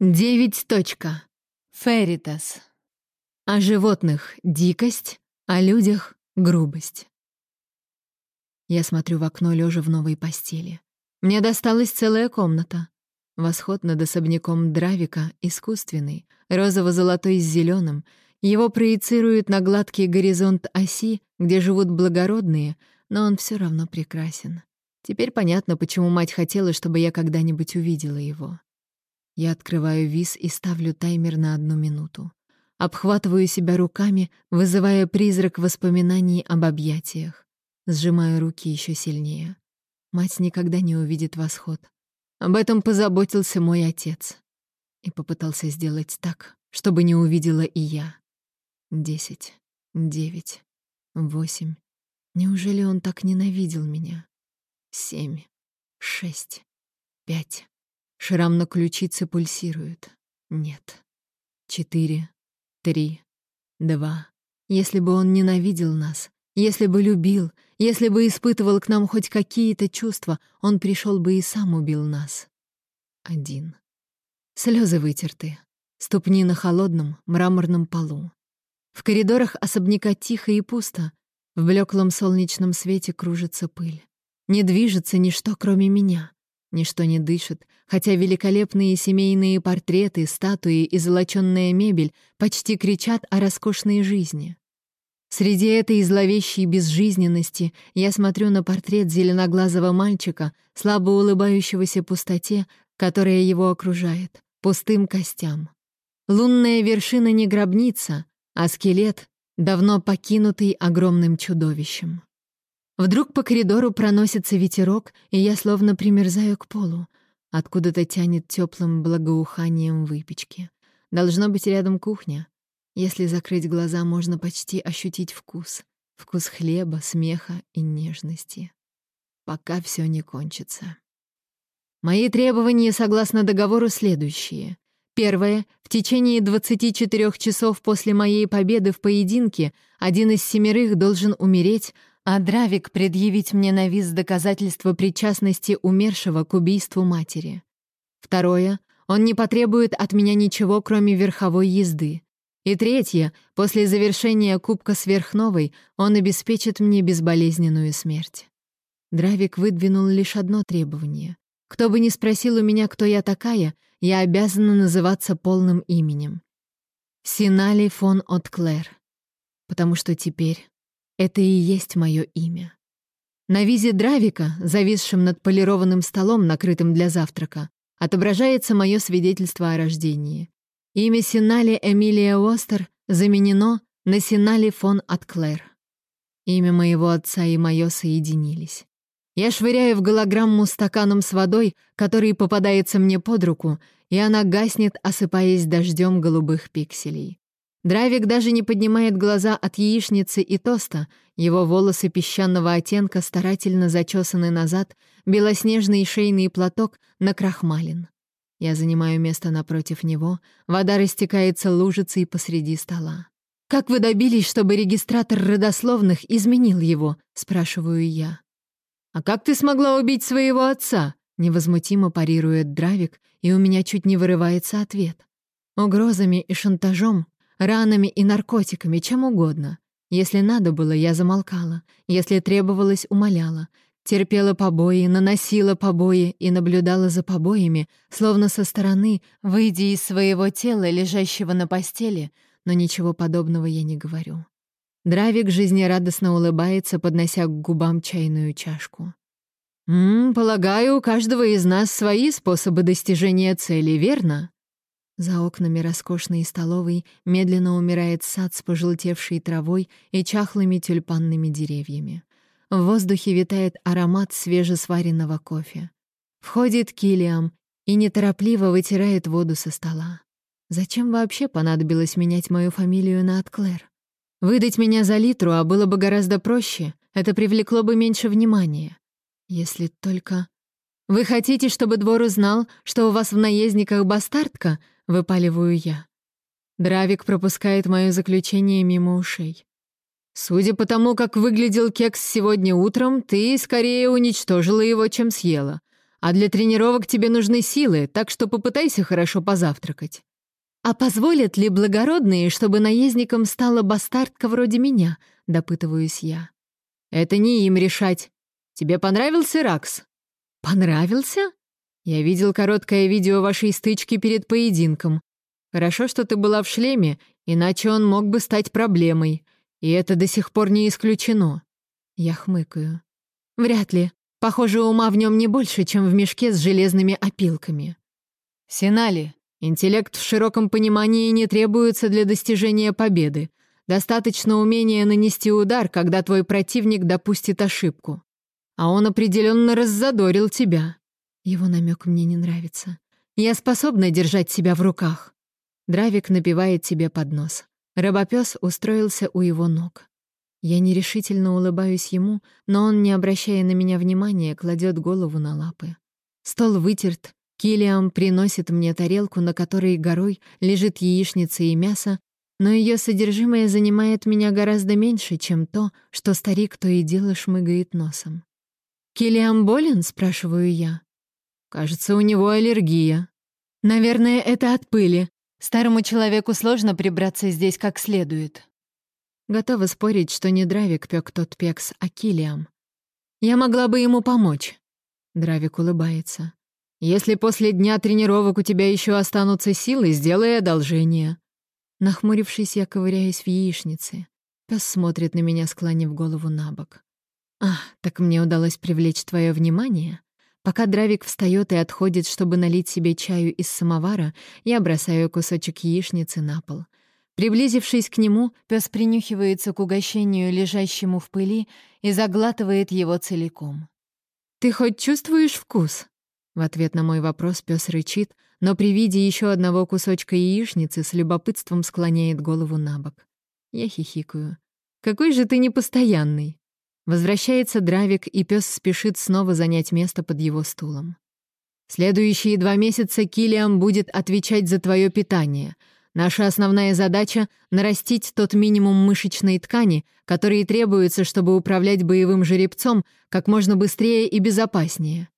Девять. Точка. Ферритас. О животных — дикость, о людях — грубость. Я смотрю в окно, лежа в новой постели. Мне досталась целая комната. Восход над особняком Дравика искусственный, розово-золотой с зеленым. Его проецируют на гладкий горизонт оси, где живут благородные, но он все равно прекрасен. Теперь понятно, почему мать хотела, чтобы я когда-нибудь увидела его. Я открываю виз и ставлю таймер на одну минуту. Обхватываю себя руками, вызывая призрак воспоминаний об объятиях. Сжимаю руки еще сильнее. Мать никогда не увидит восход. Об этом позаботился мой отец. И попытался сделать так, чтобы не увидела и я. Десять, девять, восемь. Неужели он так ненавидел меня? Семь, шесть, пять. Шрам на ключице пульсирует. Нет. Четыре, три, два. Если бы он ненавидел нас, если бы любил, если бы испытывал к нам хоть какие-то чувства, он пришел бы и сам убил нас. Один. Слезы вытерты. Ступни на холодном, мраморном полу. В коридорах особняка тихо и пусто. В блеклом солнечном свете кружится пыль. Не движется ничто, кроме меня. Ничто не дышит, хотя великолепные семейные портреты, статуи и золочённая мебель почти кричат о роскошной жизни. Среди этой зловещей безжизненности я смотрю на портрет зеленоглазого мальчика, слабо улыбающегося пустоте, которая его окружает, пустым костям. Лунная вершина не гробница, а скелет, давно покинутый огромным чудовищем. Вдруг по коридору проносится ветерок, и я словно примерзаю к полу. Откуда-то тянет теплым благоуханием выпечки. Должно быть рядом кухня. Если закрыть глаза, можно почти ощутить вкус. Вкус хлеба, смеха и нежности. Пока все не кончится. Мои требования согласно договору следующие. Первое. В течение 24 часов после моей победы в поединке один из семерых должен умереть, а Дравик предъявить мне на виз доказательства причастности умершего к убийству матери. Второе, он не потребует от меня ничего, кроме верховой езды. И третье, после завершения Кубка Сверхновой он обеспечит мне безболезненную смерть. Дравик выдвинул лишь одно требование. Кто бы ни спросил у меня, кто я такая, я обязана называться полным именем. Синали фон Отклер. Потому что теперь это и есть мое имя. На визе Дравика, зависшем над полированным столом, накрытым для завтрака, отображается мое свидетельство о рождении. Имя Синали Эмилия Остер заменено на Синали фон Атклер. Имя моего отца и мое соединились. Я швыряю в голограмму стаканом с водой, который попадается мне под руку, и она гаснет, осыпаясь дождем голубых пикселей. Дравик даже не поднимает глаза от яичницы и тоста, его волосы песчаного оттенка старательно зачесаны назад, белоснежный шейный платок накрахмален. Я занимаю место напротив него, вода растекается лужицей посреди стола. «Как вы добились, чтобы регистратор родословных изменил его?» — спрашиваю я. «А как ты смогла убить своего отца?» — невозмутимо парирует Дравик, и у меня чуть не вырывается ответ. Угрозами и шантажом ранами и наркотиками, чем угодно. Если надо было, я замолкала. Если требовалось, умоляла. Терпела побои, наносила побои и наблюдала за побоями, словно со стороны, выйдя из своего тела, лежащего на постели, но ничего подобного я не говорю. Дравик жизнерадостно улыбается, поднося к губам чайную чашку. «М -м, полагаю, у каждого из нас свои способы достижения цели, верно?» За окнами роскошной столовой медленно умирает сад с пожелтевшей травой и чахлыми тюльпанными деревьями. В воздухе витает аромат свежесваренного кофе. Входит Килиам и неторопливо вытирает воду со стола. Зачем вообще понадобилось менять мою фамилию на Атклер? Выдать меня за Литру, а было бы гораздо проще. Это привлекло бы меньше внимания. Если только... Вы хотите, чтобы двор узнал, что у вас в наездниках бастардка? Выпаливаю я. Дравик пропускает мое заключение мимо ушей. Судя по тому, как выглядел кекс сегодня утром, ты скорее уничтожила его, чем съела. А для тренировок тебе нужны силы, так что попытайся хорошо позавтракать». «А позволят ли благородные, чтобы наездником стала бастардка вроде меня?» — допытываюсь я. «Это не им решать. Тебе понравился Ракс?» «Понравился?» «Я видел короткое видео вашей стычки перед поединком. Хорошо, что ты была в шлеме, иначе он мог бы стать проблемой. И это до сих пор не исключено». Я хмыкаю. «Вряд ли. Похоже, ума в нем не больше, чем в мешке с железными опилками». «Синали, интеллект в широком понимании не требуется для достижения победы. Достаточно умения нанести удар, когда твой противник допустит ошибку. А он определенно раззадорил тебя». Его намек мне не нравится. «Я способна держать себя в руках». Дравик напевает себе под нос. Рабопёс устроился у его ног. Я нерешительно улыбаюсь ему, но он, не обращая на меня внимания, кладет голову на лапы. Стол вытерт, Килиам приносит мне тарелку, на которой горой лежит яичница и мясо, но ее содержимое занимает меня гораздо меньше, чем то, что старик то и дело шмыгает носом. «Килиам болен?» — спрашиваю я. «Кажется, у него аллергия». «Наверное, это от пыли. Старому человеку сложно прибраться здесь как следует». Готова спорить, что не Дравик пёк тот пекс, а Килиам. «Я могла бы ему помочь». Дравик улыбается. «Если после дня тренировок у тебя еще останутся силы, сделай одолжение». Нахмурившись, я ковыряюсь в яичнице. Пес смотрит на меня, склонив голову на бок. «А, так мне удалось привлечь твое внимание?» Пока Дравик встает и отходит, чтобы налить себе чаю из самовара, я бросаю кусочек яичницы на пол — Приблизившись к нему, пес принюхивается к угощению, лежащему в пыли, и заглатывает его целиком. «Ты хоть чувствуешь вкус?» В ответ на мой вопрос пес рычит, но при виде еще одного кусочка яичницы с любопытством склоняет голову на бок. Я хихикаю. «Какой же ты непостоянный!» Возвращается Дравик, и пес спешит снова занять место под его стулом. «Следующие два месяца Килиам будет отвечать за твое питание — Наша основная задача — нарастить тот минимум мышечной ткани, который требуется, чтобы управлять боевым жеребцом как можно быстрее и безопаснее.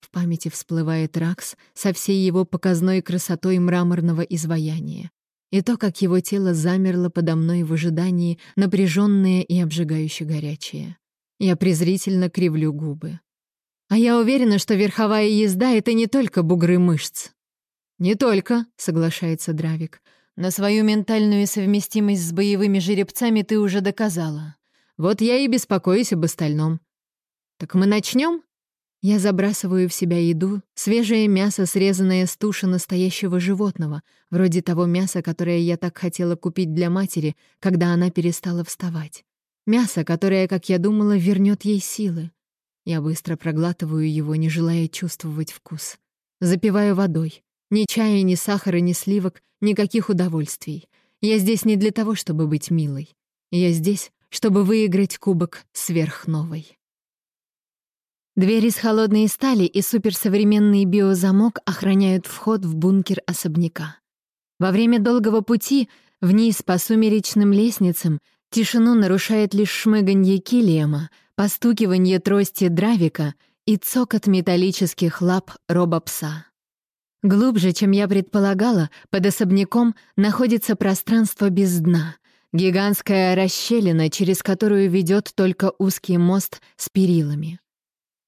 В памяти всплывает Ракс со всей его показной красотой мраморного изваяния. И то, как его тело замерло подо мной в ожидании, напряженное и обжигающе горячее. Я презрительно кривлю губы. А я уверена, что верховая езда — это не только бугры мышц. «Не только», — соглашается Дравик. На свою ментальную совместимость с боевыми жеребцами ты уже доказала. Вот я и беспокоюсь об остальном. Так мы начнем? Я забрасываю в себя еду, свежее мясо, срезанное с туши настоящего животного, вроде того мяса, которое я так хотела купить для матери, когда она перестала вставать. Мясо, которое, как я думала, вернет ей силы. Я быстро проглатываю его, не желая чувствовать вкус. Запиваю водой. Ни чая, ни сахара, ни сливок, никаких удовольствий. Я здесь не для того, чтобы быть милой. Я здесь, чтобы выиграть кубок сверхновой. Дверь из холодной стали и суперсовременный биозамок охраняют вход в бункер особняка. Во время долгого пути вниз по сумеречным лестницам тишину нарушает лишь шмыганье килиема, постукивание трости дравика и цокот металлических лап робопса. Глубже, чем я предполагала, под особняком находится пространство без дна, гигантская расщелина, через которую ведет только узкий мост с перилами.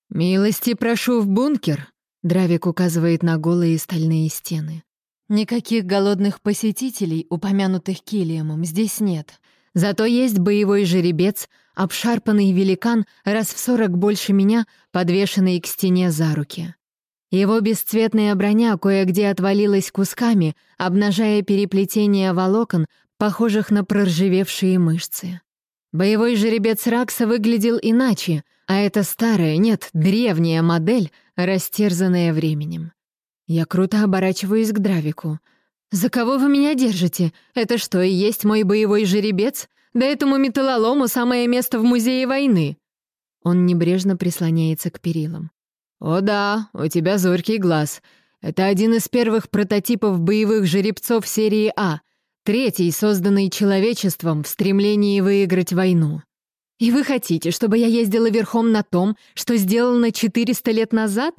«Милости прошу в бункер», — Дравик указывает на голые стальные стены. Никаких голодных посетителей, упомянутых Килиамом, здесь нет. Зато есть боевой жеребец, обшарпанный великан, раз в сорок больше меня, подвешенный к стене за руки. Его бесцветная броня кое-где отвалилась кусками, обнажая переплетение волокон, похожих на проржевевшие мышцы. Боевой жеребец Ракса выглядел иначе, а это старая, нет, древняя модель, растерзанная временем. Я круто оборачиваюсь к Дравику. «За кого вы меня держите? Это что, и есть мой боевой жеребец? Да этому металлолому самое место в музее войны!» Он небрежно прислоняется к перилам. «О да, у тебя зоркий глаз. Это один из первых прототипов боевых жеребцов серии А, третий, созданный человечеством в стремлении выиграть войну. И вы хотите, чтобы я ездила верхом на том, что сделано 400 лет назад?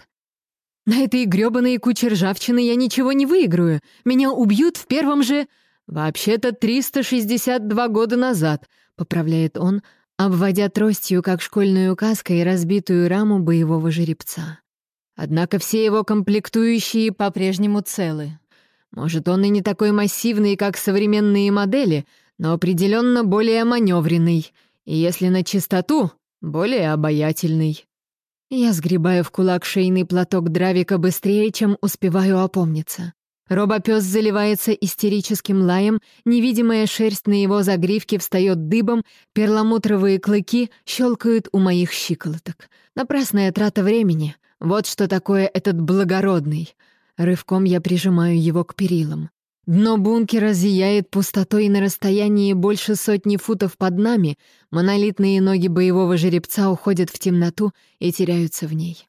На этой грёбаной куче ржавчины я ничего не выиграю. Меня убьют в первом же...» «Вообще-то 362 года назад», — поправляет он, обводя тростью, как школьную указкой, разбитую раму боевого жеребца. Однако все его комплектующие по-прежнему целы. Может, он и не такой массивный, как современные модели, но определенно более маневренный, и если на чистоту, более обаятельный. Я сгребаю в кулак шейный платок Дравика быстрее, чем успеваю опомниться. Робопёс заливается истерическим лаем, невидимая шерсть на его загривке встает дыбом, перламутровые клыки щелкают у моих щиколоток. Напрасная трата времени. Вот что такое этот благородный. Рывком я прижимаю его к перилам. Дно бункера зияет пустотой на расстоянии больше сотни футов под нами, монолитные ноги боевого жеребца уходят в темноту и теряются в ней.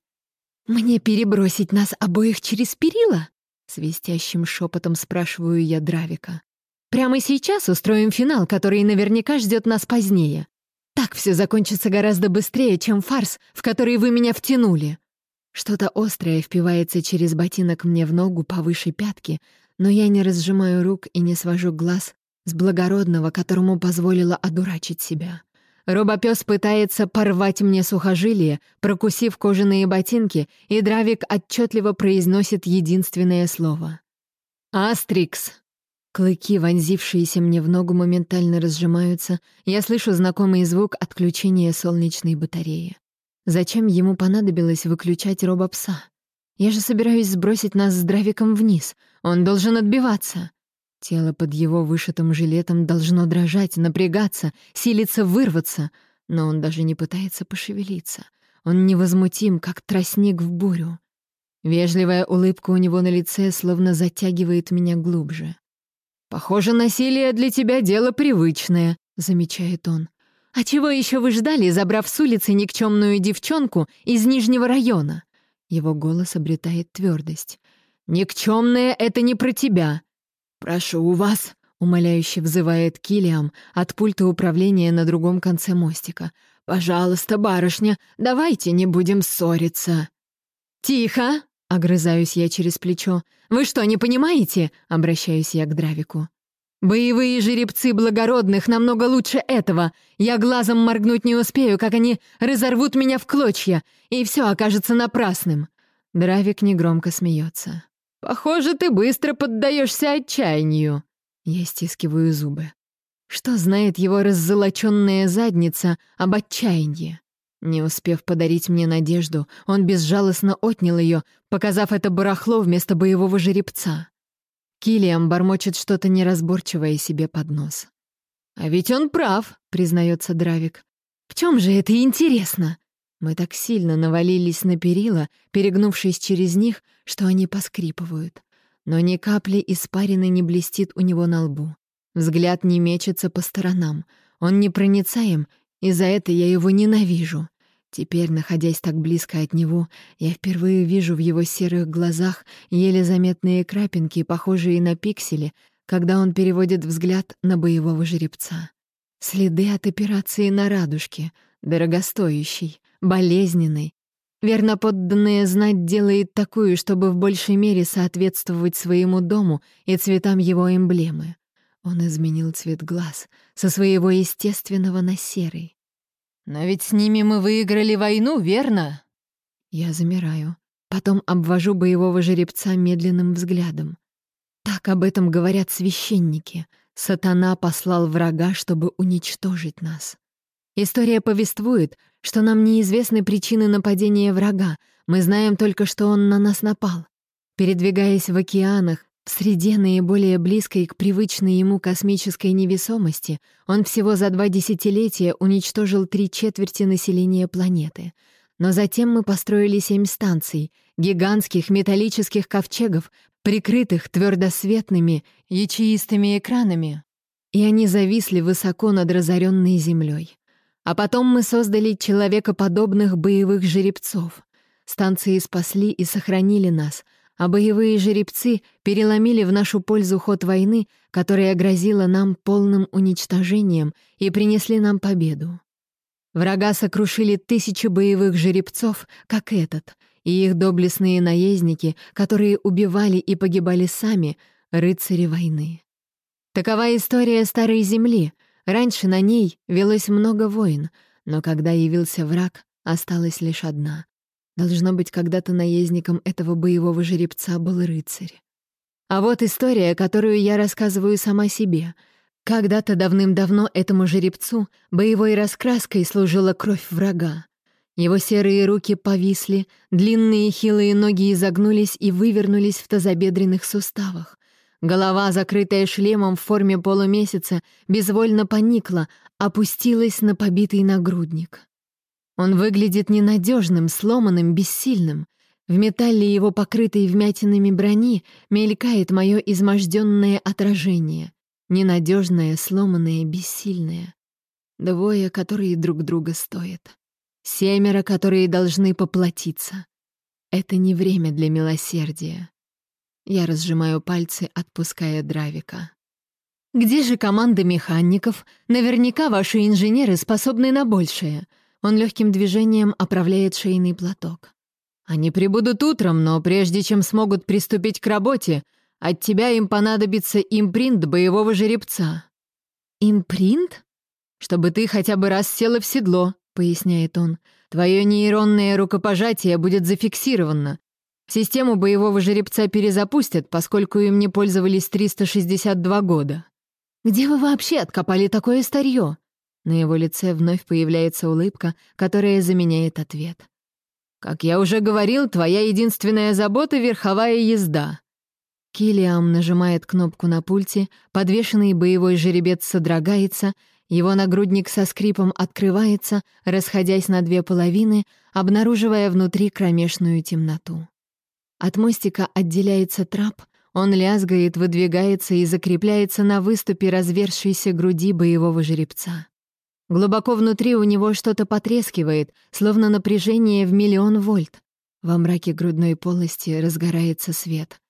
«Мне перебросить нас обоих через перила?» Свистящим шепотом спрашиваю я Дравика. «Прямо сейчас устроим финал, который наверняка ждет нас позднее. Так все закончится гораздо быстрее, чем фарс, в который вы меня втянули». Что-то острое впивается через ботинок мне в ногу повыше пятки, но я не разжимаю рук и не свожу глаз с благородного, которому позволила одурачить себя. Робопёс пытается порвать мне сухожилие, прокусив кожаные ботинки, и Дравик отчетливо произносит единственное слово. «Астрикс!» Клыки, вонзившиеся мне в ногу, моментально разжимаются. Я слышу знакомый звук отключения солнечной батареи. Зачем ему понадобилось выключать робопса? Я же собираюсь сбросить нас с Дравиком вниз. Он должен отбиваться. Тело под его вышитым жилетом должно дрожать, напрягаться, силиться вырваться, но он даже не пытается пошевелиться. Он невозмутим, как тростник в бурю. Вежливая улыбка у него на лице словно затягивает меня глубже. «Похоже, насилие для тебя дело привычное», — замечает он. «А чего еще вы ждали, забрав с улицы никчемную девчонку из Нижнего района?» Его голос обретает твердость. «Никчемная — это не про тебя. «Прошу у вас», — умоляюще взывает Килиам от пульта управления на другом конце мостика. «Пожалуйста, барышня, давайте не будем ссориться». «Тихо!» — огрызаюсь я через плечо. «Вы что, не понимаете?» — обращаюсь я к Дравику. «Боевые жеребцы благородных намного лучше этого. Я глазом моргнуть не успею, как они разорвут меня в клочья, и все окажется напрасным». Дравик негромко смеется. «Похоже, ты быстро поддаешься отчаянию». Я стискиваю зубы. Что знает его раззолоченная задница об отчаянии? Не успев подарить мне надежду, он безжалостно отнял ее, показав это барахло вместо боевого жеребца. Килиам бормочет что-то неразборчивое себе под нос. «А ведь он прав», — признается Дравик. «В чем же это интересно?» Мы так сильно навалились на перила, перегнувшись через них, что они поскрипывают. Но ни капли испарины не блестит у него на лбу. Взгляд не мечется по сторонам. Он непроницаем, и за это я его ненавижу. Теперь, находясь так близко от него, я впервые вижу в его серых глазах еле заметные крапинки, похожие на пиксели, когда он переводит взгляд на боевого жеребца. Следы от операции на радужке, дорогостоящий болезненной. Верно подданная знать делает такую, чтобы в большей мере соответствовать своему дому и цветам его эмблемы. Он изменил цвет глаз со своего естественного на серый. «Но ведь с ними мы выиграли войну, верно?» Я замираю. Потом обвожу боевого жеребца медленным взглядом. Так об этом говорят священники. Сатана послал врага, чтобы уничтожить нас. История повествует, что нам неизвестны причины нападения врага, мы знаем только, что он на нас напал. Передвигаясь в океанах, в среде наиболее близкой к привычной ему космической невесомости, он всего за два десятилетия уничтожил три четверти населения планеты. Но затем мы построили семь станций, гигантских металлических ковчегов, прикрытых твердосветными, ячеистыми экранами, и они зависли высоко над разоренной землей. А потом мы создали человекоподобных боевых жеребцов. Станции спасли и сохранили нас, а боевые жеребцы переломили в нашу пользу ход войны, которая грозила нам полным уничтожением, и принесли нам победу. Врага сокрушили тысячи боевых жеребцов, как этот, и их доблестные наездники, которые убивали и погибали сами, рыцари войны. Такова история Старой Земли. Раньше на ней велось много войн, но когда явился враг, осталась лишь одна. Должно быть, когда-то наездником этого боевого жеребца был рыцарь. А вот история, которую я рассказываю сама себе. Когда-то давным-давно этому жеребцу боевой раскраской служила кровь врага. Его серые руки повисли, длинные хилые ноги изогнулись и вывернулись в тазобедренных суставах. Голова, закрытая шлемом в форме полумесяца, безвольно поникла, опустилась на побитый нагрудник. Он выглядит ненадежным, сломанным, бессильным. В металле его покрытой вмятинами брони мелькает мое изможденное отражение. Ненадежное, сломанное, бессильное. Двое, которые друг друга стоят. Семеро, которые должны поплатиться. Это не время для милосердия. Я разжимаю пальцы, отпуская Дравика. «Где же команда механиков? Наверняка ваши инженеры способны на большее». Он легким движением оправляет шейный платок. «Они прибудут утром, но прежде чем смогут приступить к работе, от тебя им понадобится импринт боевого жеребца». «Импринт?» «Чтобы ты хотя бы раз села в седло», — поясняет он. «Твое нейронное рукопожатие будет зафиксировано. Систему боевого жеребца перезапустят, поскольку им не пользовались 362 года». «Где вы вообще откопали такое старье?» На его лице вновь появляется улыбка, которая заменяет ответ. «Как я уже говорил, твоя единственная забота — верховая езда». Килиам нажимает кнопку на пульте, подвешенный боевой жеребец содрогается — его нагрудник со скрипом открывается, расходясь на две половины, обнаруживая внутри кромешную темноту. От мостика отделяется трап, он лязгает, выдвигается и закрепляется на выступе развершейся груди боевого жеребца. Глубоко внутри у него что-то потрескивает, словно напряжение в миллион вольт. Во мраке грудной полости разгорается свет.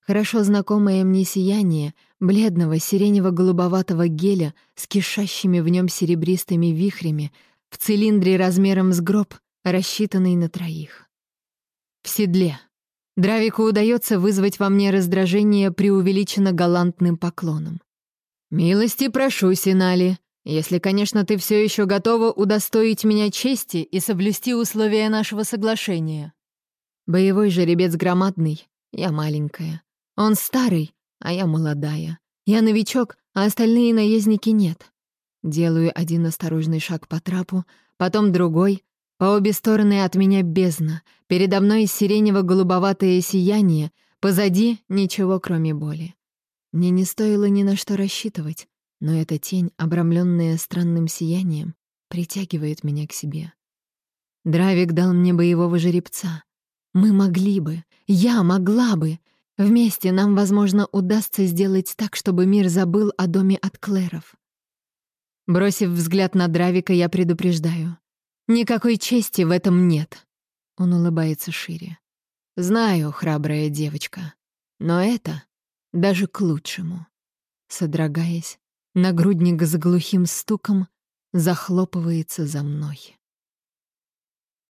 Хорошо знакомое мне сияние бледного сиренево-голубоватого геля с кишащими в нем серебристыми вихрями в цилиндре размером с гроб, рассчитанный на троих. В седле. Дравику удается вызвать во мне раздражение преувеличенно галантным поклоном. «Милости прошу, Синали, если, конечно, ты все еще готова удостоить меня чести и соблюсти условия нашего соглашения». Боевой жеребец громадный, я маленькая. Он старый, а я молодая. Я новичок, а остальные наездники нет. Делаю один осторожный шаг по трапу, потом другой. По обе стороны от меня бездна. Передо мной сиренево-голубоватое сияние, позади ничего, кроме боли. Мне не стоило ни на что рассчитывать, но эта тень, обрамленная странным сиянием, притягивает меня к себе. Дравик дал мне боевого жеребца. Мы могли бы, я могла бы, Вместе нам, возможно, удастся сделать так, чтобы мир забыл о доме от Клэров. Бросив взгляд на Дравика, я предупреждаю. Никакой чести в этом нет. Он улыбается шире. Знаю, храбрая девочка, но это даже к лучшему. Содрогаясь, нагрудник с глухим стуком захлопывается за мной.